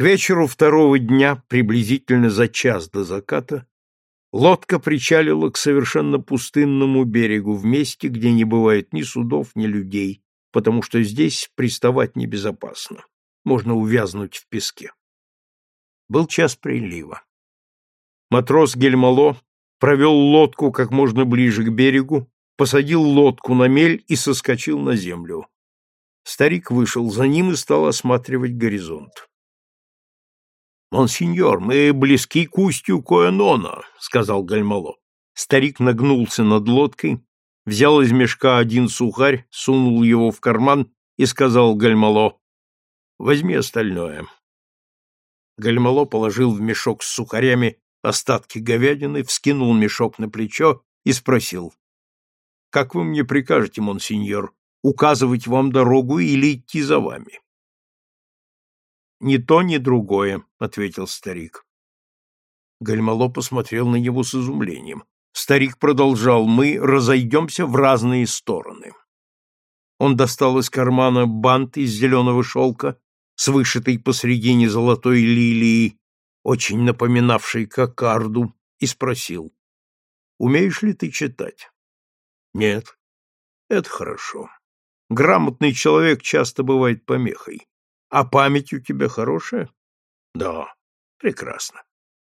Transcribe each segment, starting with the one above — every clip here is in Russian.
К вечеру второго дня, приблизительно за час до заката, лодка причалила к совершенно пустынному берегу в месте, где не бывает ни судов, ни людей, потому что здесь приставать небезопасно. Можно увязнуть в песке. Был час прилива. Матрос Гельмало провел лодку как можно ближе к берегу, посадил лодку на мель и соскочил на землю. Старик вышел за ним и стал осматривать горизонт. «Монсеньор, мы близки к устью Коэнона», — сказал Гальмало. Старик нагнулся над лодкой, взял из мешка один сухарь, сунул его в карман и сказал Гальмало, «Возьми остальное». Гальмало положил в мешок с сухарями остатки говядины, вскинул мешок на плечо и спросил, «Как вы мне прикажете, монсеньор, указывать вам дорогу или идти за вами?» «Ни то, ни другое», — ответил старик. Гальмало посмотрел на него с изумлением. Старик продолжал, «Мы разойдемся в разные стороны». Он достал из кармана бант из зеленого шелка с вышитой посредине золотой лилией, очень напоминавшей кокарду, и спросил, «Умеешь ли ты читать?» «Нет». «Это хорошо. Грамотный человек часто бывает помехой. А память у тебя хорошая? Да, прекрасно.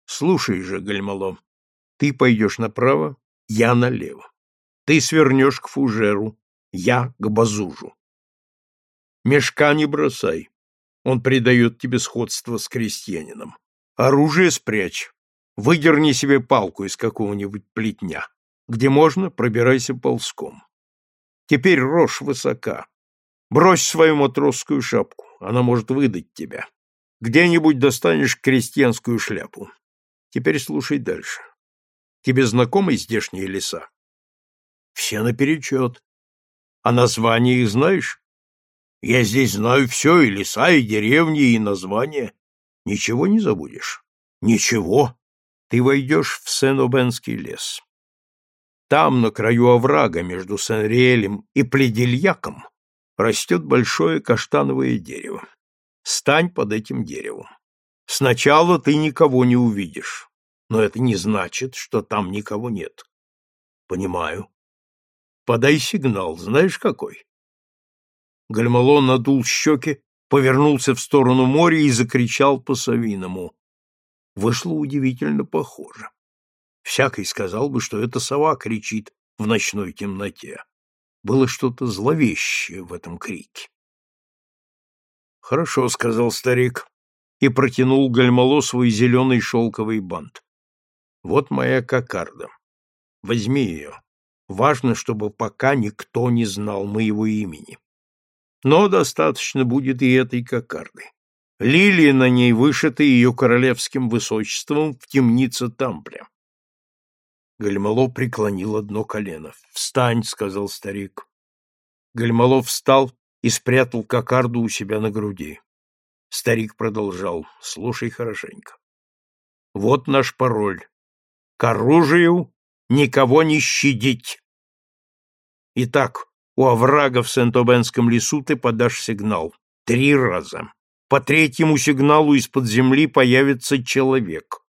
Слушай же, Гальмало, ты пойдешь направо, я налево. Ты свернешь к фужеру, я к базужу. Мешка не бросай, он придает тебе сходство с крестьянином. Оружие спрячь, выдерни себе палку из какого-нибудь плетня. Где можно, пробирайся ползком. Теперь рожь высока. Брось свою матросскую шапку она может выдать тебя. Где-нибудь достанешь крестьянскую шляпу. Теперь слушай дальше. Тебе знакомы здешние леса? Все наперечет. А названия их знаешь? Я здесь знаю все, и леса, и деревни, и названия. Ничего не забудешь? Ничего. Ты войдешь в Сен-Обенский лес. Там, на краю оврага между Сен-Риэлем и Пледельяком, растет большое каштановое дерево. Стань под этим деревом. Сначала ты никого не увидишь, но это не значит, что там никого нет. Понимаю. Подай сигнал, знаешь какой? Гальмало надул щеки, повернулся в сторону моря и закричал по-совиному. Вышло удивительно похоже. Всякий сказал бы, что это сова кричит в ночной темноте. Было что-то зловещее в этом крике. «Хорошо», — сказал старик и протянул Гальмало свой зеленый шелковый бант. «Вот моя кокарда. Возьми ее. Важно, чтобы пока никто не знал моего имени. Но достаточно будет и этой кокарды. Лилии на ней вышиты ее королевским высочеством в темнице Тампля. Гальмало преклонил одно колено. «Встань!» — сказал старик. Гальмало встал и спрятал кокарду у себя на груди. Старик продолжал. «Слушай хорошенько. Вот наш пароль. К оружию никого не щадить. Итак, у оврага в Сент-Обенском лесу ты подашь сигнал. Три раза. По третьему сигналу из-под земли появится человек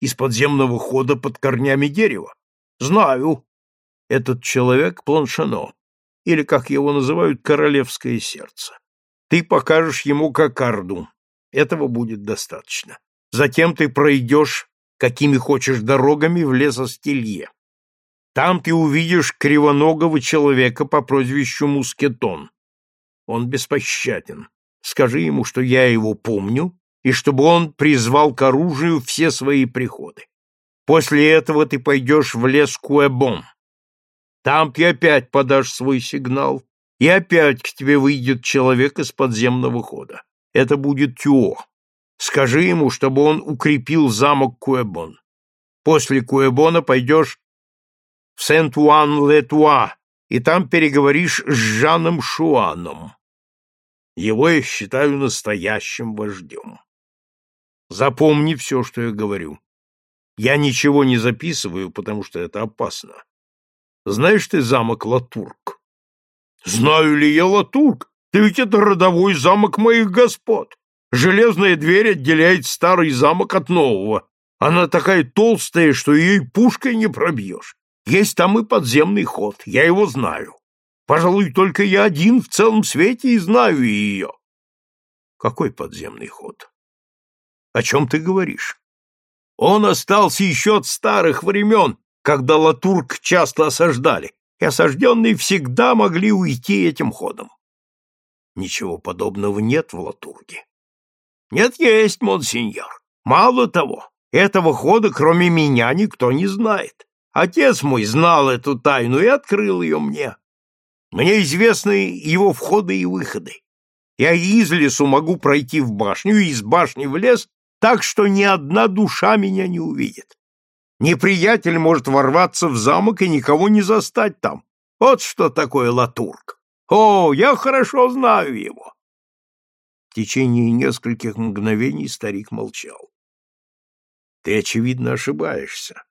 из подземного хода под корнями дерева? Знаю. Этот человек Планшано, или, как его называют, королевское сердце. Ты покажешь ему кокарду. Этого будет достаточно. Затем ты пройдешь, какими хочешь дорогами, в лесостелье. Там ты увидишь кривоногого человека по прозвищу Мускетон. Он беспощаден. Скажи ему, что я его помню, и чтобы он призвал к оружию все свои приходы. После этого ты пойдешь в лес Куэбон. Там ты опять подашь свой сигнал, и опять к тебе выйдет человек из подземного хода. Это будет Тюо. Скажи ему, чтобы он укрепил замок Куэбон. После Куэбона пойдешь в Сент-Уан-Ле-Туа, и там переговоришь с Жаном Шуаном. Его я считаю настоящим вождем. Запомни все, что я говорю. Я ничего не записываю, потому что это опасно. Знаешь ты замок Латурк? Знаю ли я Латурк? Да ведь это родовой замок моих господ. Железная дверь отделяет старый замок от нового. Она такая толстая, что ее и пушкой не пробьешь. Есть там и подземный ход, я его знаю. Пожалуй, только я один в целом свете и знаю ее. Какой подземный ход? О чем ты говоришь? Он остался еще от старых времен, когда Латурк часто осаждали, и осажденные всегда могли уйти этим ходом. Ничего подобного нет в Латурге. Нет, есть, монсеньор. Мало того, этого хода, кроме меня, никто не знает. Отец мой знал эту тайну и открыл ее мне. Мне известны его входы и выходы. Я из лесу могу пройти в башню и из башни в лес так, что ни одна душа меня не увидит. Неприятель может ворваться в замок и никого не застать там. Вот что такое латург. О, я хорошо знаю его. В течение нескольких мгновений старик молчал. Ты, очевидно, ошибаешься.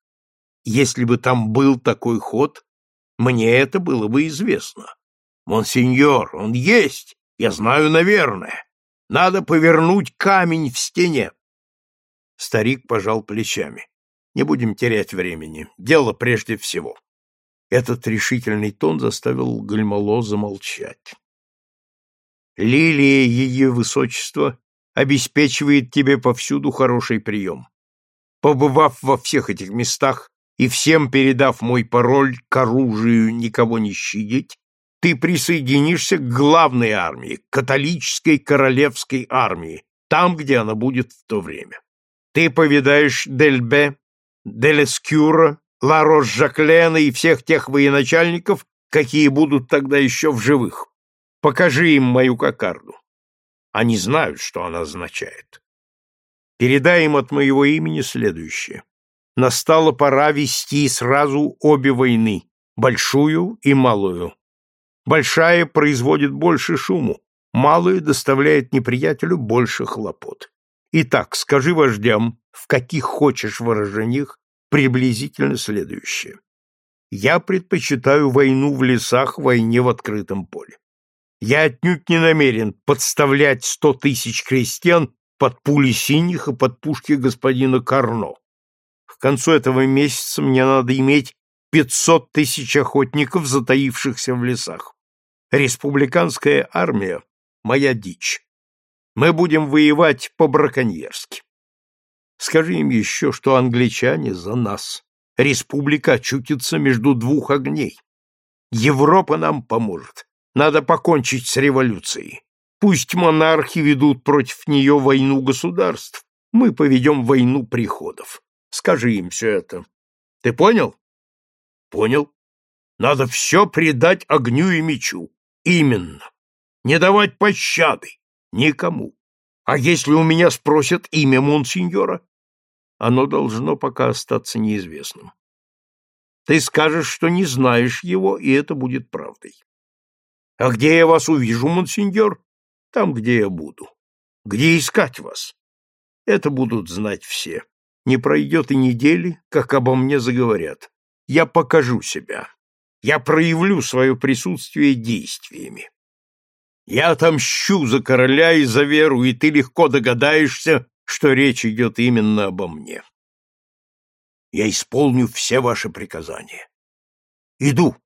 Если бы там был такой ход, мне это было бы известно. Монсеньор, он есть, я знаю, наверное. Надо повернуть камень в стене. Старик пожал плечами. Не будем терять времени. Дело прежде всего. Этот решительный тон заставил Гальмало замолчать. Лилия ее высочества обеспечивает тебе повсюду хороший прием. Побывав во всех этих местах и всем передав мой пароль к оружию никого не щадить, ты присоединишься к главной армии, католической королевской армии, там, где она будет в то время. Ты повидаешь Дельбе, Делескюра, Ларош-Жаклена и всех тех военачальников, какие будут тогда еще в живых. Покажи им мою кокарду. Они знают, что она означает. Передай им от моего имени следующее. Настала пора вести сразу обе войны, большую и малую. Большая производит больше шуму, малая доставляет неприятелю больше хлопот. Итак, скажи вождям, в каких хочешь выражениях, приблизительно следующее. Я предпочитаю войну в лесах войне в открытом поле. Я отнюдь не намерен подставлять сто тысяч крестьян под пули синих и под пушки господина Карно. К концу этого месяца мне надо иметь пятьсот тысяч охотников, затаившихся в лесах. Республиканская армия — моя дичь. Мы будем воевать по-браконьерски. Скажи им еще, что англичане за нас. Республика очутится между двух огней. Европа нам поможет. Надо покончить с революцией. Пусть монархи ведут против нее войну государств. Мы поведем войну приходов. Скажи им все это. Ты понял? Понял. Надо все предать огню и мечу. Именно. Не давать пощады. Никому. А если у меня спросят имя монсеньора? Оно должно пока остаться неизвестным. Ты скажешь, что не знаешь его, и это будет правдой. А где я вас увижу, монсеньор? Там, где я буду. Где искать вас? Это будут знать все. Не пройдет и недели, как обо мне заговорят. Я покажу себя я проявлю свое присутствие действиями. Я отомщу за короля и за веру, и ты легко догадаешься, что речь идет именно обо мне. Я исполню все ваши приказания. Иду.